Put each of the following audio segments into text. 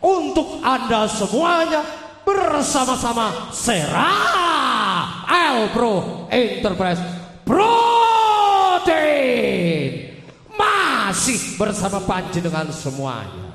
untuk Anda semuanya bersama-sama Sera El Pro Enterprise Protein masih bersama Panji dengan semuanya.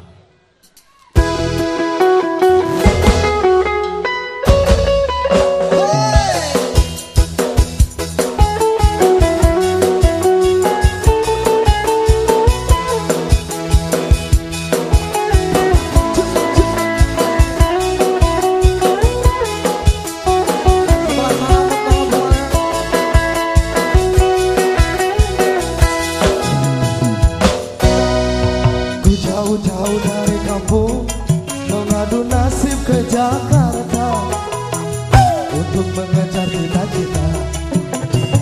Ke Jakarta. Untuk mengejar cita-cita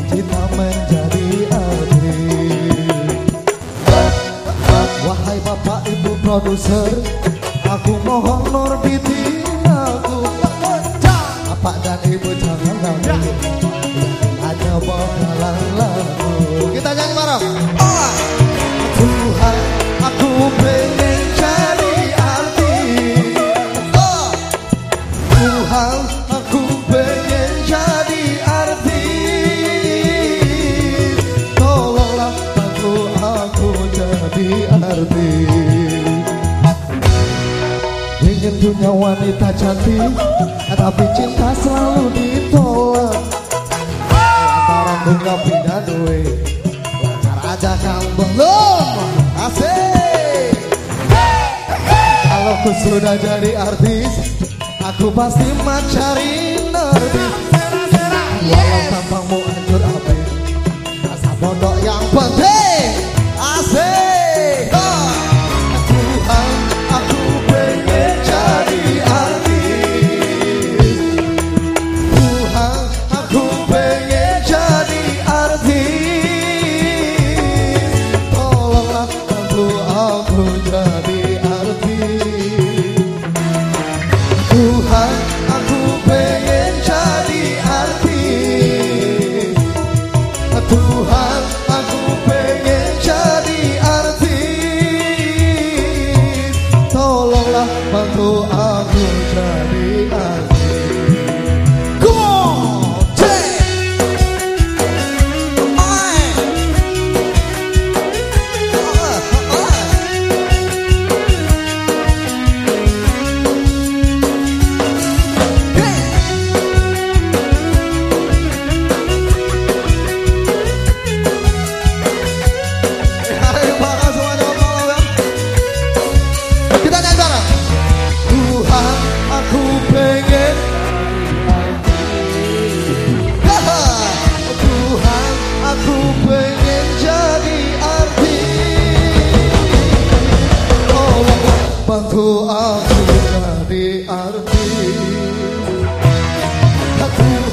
Cita menjadi artis Wahai bapak ibu produser Aku mohon norbitin aku Bapak dan ibu jangan ragu Hanya bakalan lagu. Kita nyanyi bareng. Tuhan Tuhan aku pengen jadi artis. Tolonglah bantu aku jadi artis. Ingin punya wanita cantik Tapi cinta selalu ditolak. Antara bunga pindah duit Lancar aja kang belum Asik. Kalau sudah jadi artis Aku pasti mencari Bantu aku jadi bantu aku artis. Tuhan aku